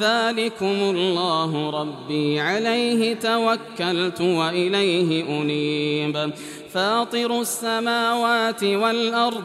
ذلكم الله ربي عليه توكلت وإليه أنيب. فاطر السماوات والأرض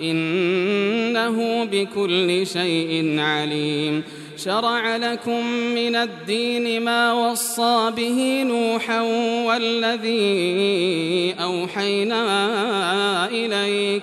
إنه بكل شيء عليم. شرع لكم من الدين ما وصى به نوحا والذي أوحينا إليك.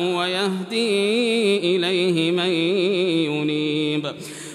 ويهدي إليه من